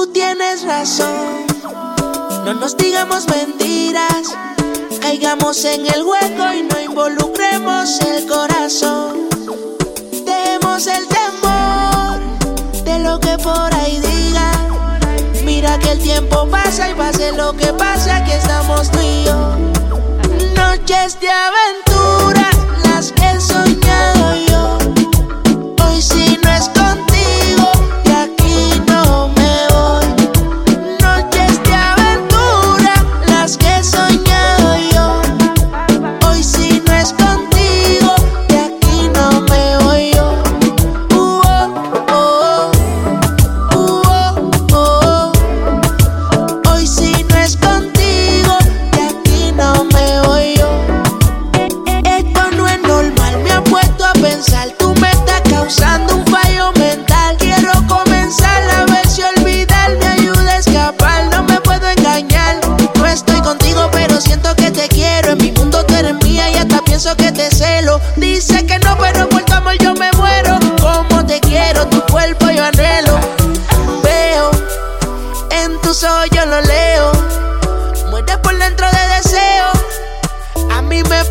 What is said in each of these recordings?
tú tienes razón. No nos digamos mentiras, caigamos en el hueco y no involucremos el corazón. Dejemos el temor de lo que por ahí diga. Mira que el tiempo pasa y pase lo que pase, aquí estamos tú y yo.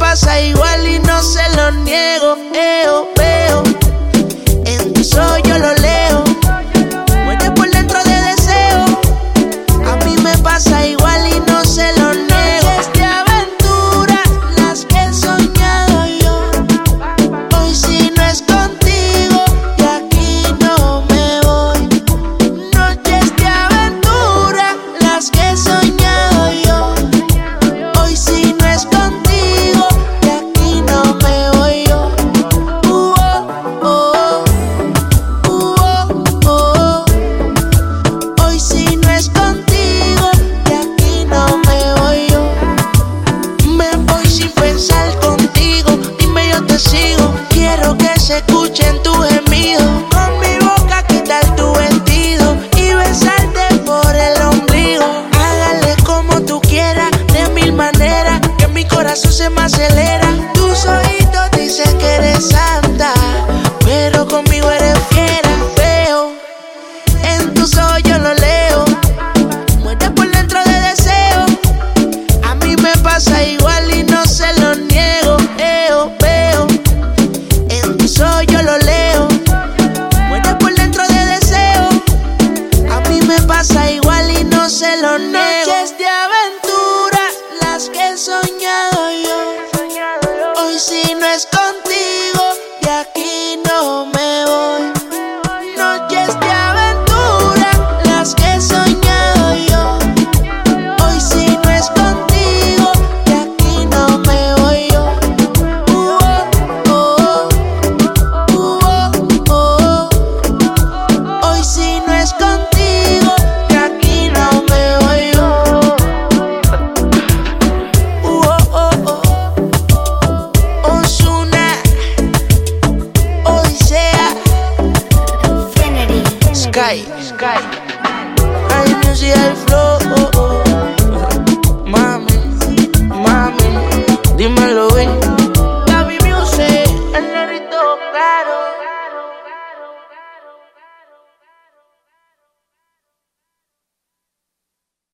pasa igual y no se lo niego. Eo, veo en tus sushi mais geleira Sky, Sky. I